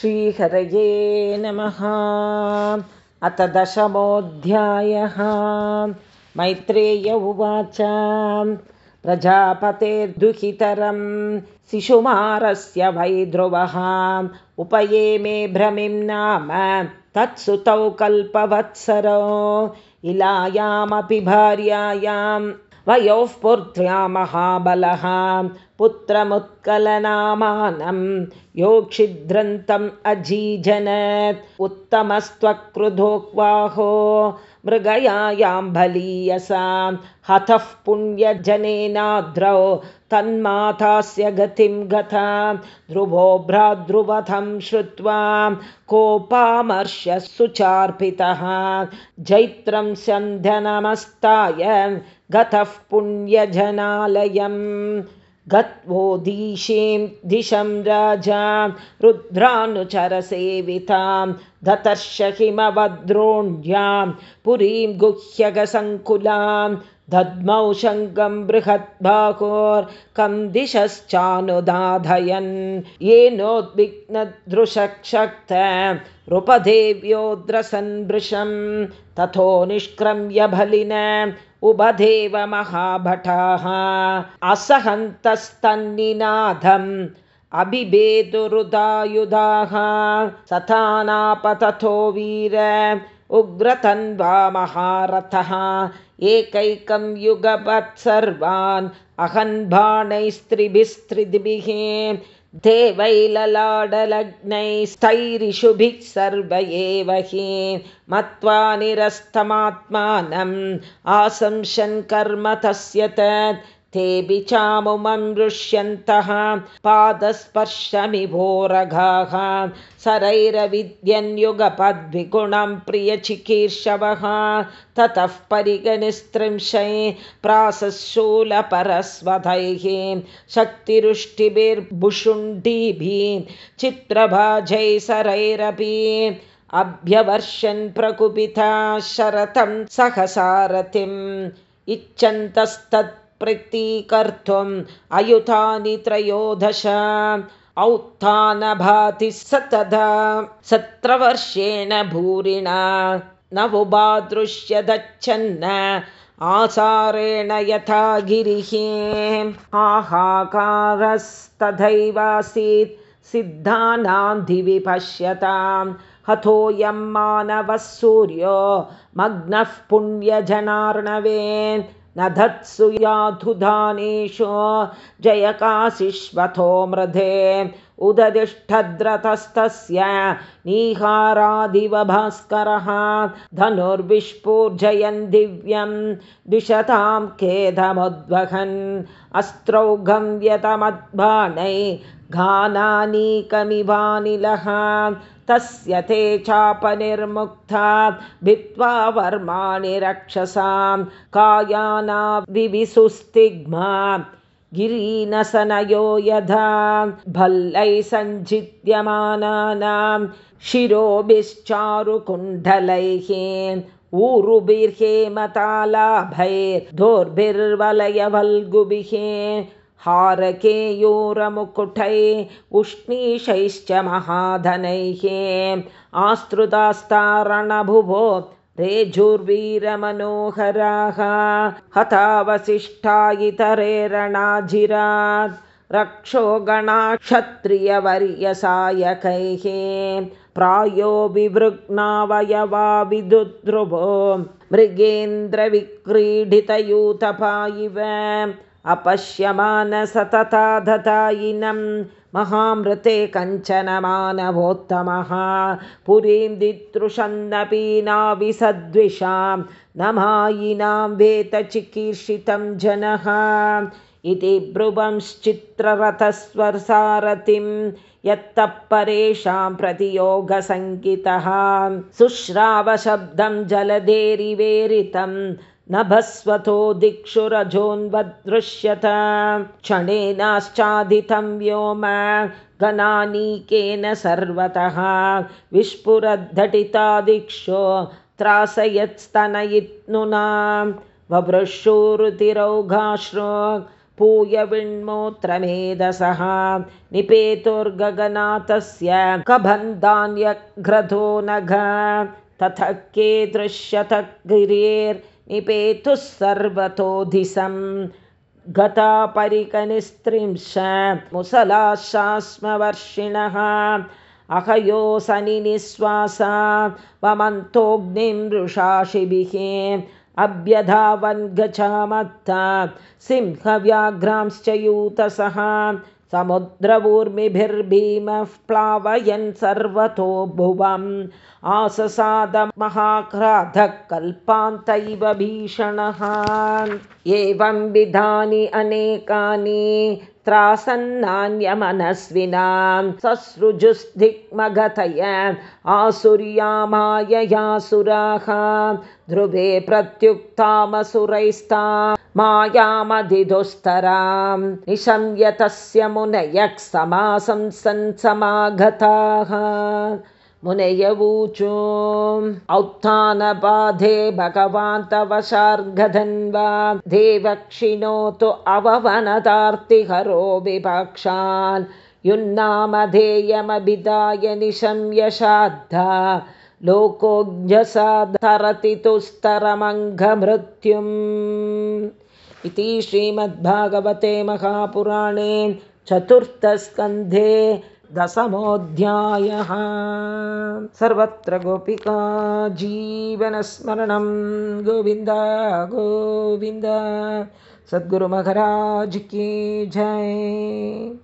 श्रीहरये नमः। अथ दशमोऽध्यायः। मैत्रेय उवाच। प्रजापतेर्दुहितरं शिशुमारस्य वै ध्रुवः उपये मे भ्रमिं नाम तत्सुतौ कल्पवत्सरो। इलायामपि भार्यायां वयोः पुत्र्या महाबलः पुत्रमुत्कलनामानं योक्षिद्रन्तम् अजीजनत् उत्तमस्त्वक्रुधोक्वाहो। मृगयायां बलीयसां। हतः पुण्यजनेनाद्रौ तन्मातास्य गतिं गता। ध्रुवो भ्राद्रुवधं श्रुत्वा कोपामर्श्य सुचार्पितः जैत्रं सन्ध्यनमस्ताय गतः पुण्यजनालयम् गत्वोदीशीं दिशं राजा रुद्रानुचरसेवितां दतर्श हिमवद्रोण्यां पुरीं गुह्यगसङ्कुलां दद्मौ शङ्गं बृहद्बाहोर्कं दिशश्चानुदाधयन् येनोद्विग्नदृशक्षक्त नृपदेव्योद्रसन्भृशं तथो निष्क्रम्य बलिन उभदेव महाभटाः। असहन्तस्तन्निनादम् अबिभेदुरुदायुधाः सथानापतथो वीर उग्रतन्वा महारथः। एकैकं युगपत् सर्वान् अहन्बाणैस्त्रिभिस्त्रिभिः देवैललाडलग्नैस्तैरिषुभिः एव हि मत्वा निरस्तमात्मानम् आसंशन् कर्म तस्य तत् तेऽपि चामुमं ऋष्यन्तः पादस्पर्शमिभोरघाः सरैरविद्यन्युगपद्विगुणं प्रियचिकीर्षवः ततः परिगनिस्त्रिंशै प्रासशूलपरस्वधैः शक्तिरुष्टिभिर्भुषुण्डीभिः चित्रभाजै सरैरपि अभ्यवर्षन् प्रकुपिता शरतं सहसारथिम् इच्छन्तस्तत् प्रतीकर्तुम् अयुतानि त्रयोदश औत्थानभाति स तदा सत्रवर्षेण भूरिणा नवुबादृश्यदच्छन्न आसारेण यथा गिरिः आहाकारस्तथैवासीत् सिद्धानां दिवि पश्यतां हतोऽयं मानवः सूर्यो मग्नः पुण्यजनार्णवे न धत्सु याधुधानेषु जयकाशिश्वथो मृधे उदतिष्ठद्रतस्तस्य नीहारादिव भास्करः धनुर्विष्पूर्जयन् दिव्यं द्विषतां खेदमुद्वहन् अस्त्रौघं व्यतमद्बाणै घानानीकमिवानिलः तस्य ते चापनिर्मुक्ता भित्त्वा वर्माणि रक्षसां कायाना गिरीनसनयो यथा भल्लैः सञ्चिद्यमानानां शिरोभिश्चारुकुण्डलैः ऊरुभिर्हेमतालाभैर्दोर्भिर्वलयवल्गुभिः हारकेयूरमुकुटै उष्णीषैश्च महाधनैः आस्तृतास्तारणभुवो रेजुर्वीरमनोहराः हतावशिष्ठा इतरे रणाजिरात् रक्षो गणाक्षत्रियवर्यसायकैः प्रायो विवृग्नावयवा विदुद्रुवो मृगेन्द्रविक्रीडितयूतपा इव अपश्यमानसतता दतायिनं महामृते कञ्चन मानवोत्तमः पुरीं दिदृशन्नपीनाविसद्विषां न मायिनां वेतचिकीर्षितं जनः। इति ब्रुवंश्चित्ररथस्वरसारथिं यत्तः परेषां प्रतियोगसङ्गितः। शुश्रावशब्दं जलधेरिवेरितं नभस्वतो दिक्षु रजोन्वदृश्यत क्षणेनाश्चादितं व्योम गणानीकेन सर्वतः। विस्फुरद्धटिता दिक्षो त्रासयत्स्तनयित्नुना। ववृषुरुतिरौघाश्रु पूयविण्मोत्रमेधसः। निपेतुर्गगनाथस्य कबन्धान्यघ्रधो नघ। तथ के दृश्यत गिरेर्निपेतुः सर्वतोधिसं गता परिकनिस्त्रिंश मुसलाशास्मवर्षिणः अहयोसनिनिःश्वासा वमन्तोऽग्निं वृषाशिभिः अभ्यधावन् गचामत्ता सिंहव्याघ्रांश्च यूतसः समुद्रवूर्मिभिर्भीमः प्लावयन् सर्वतो भुवम्। आससादमहाक्राधः कल्पान्तैव भीषणः। एवं विधानि अनेकानि त्रासन्नान्यमनस्विनां ससृजुस्दिग्मगतय आसुर्यामाययासुराः ध्रुवे प्रत्युक्तामसुरैस्ता मायामधिदुस्तरां निशम्यतस्य मुनयः समासं समागताः मुनयवूचो औत्थानबाधे भगवान् तव शार्गधन्वा देवक्षिणोतु अववनतार्तिहरो विपाक्षान् युन्नामधेयमभिधाय निशम्यशाद्धा लोकोऽज्ञसाधरति तुस्तरमङ्घमृत्युम्। इति श्रीमद्भागवते महापुराणे चतुर्थस्कन्धे दशमोऽध्यायः। सर्वत्र गोपिका जीवनस्मरणं। गोविन्द गोविन्द। सद्गुरुमहराज की जय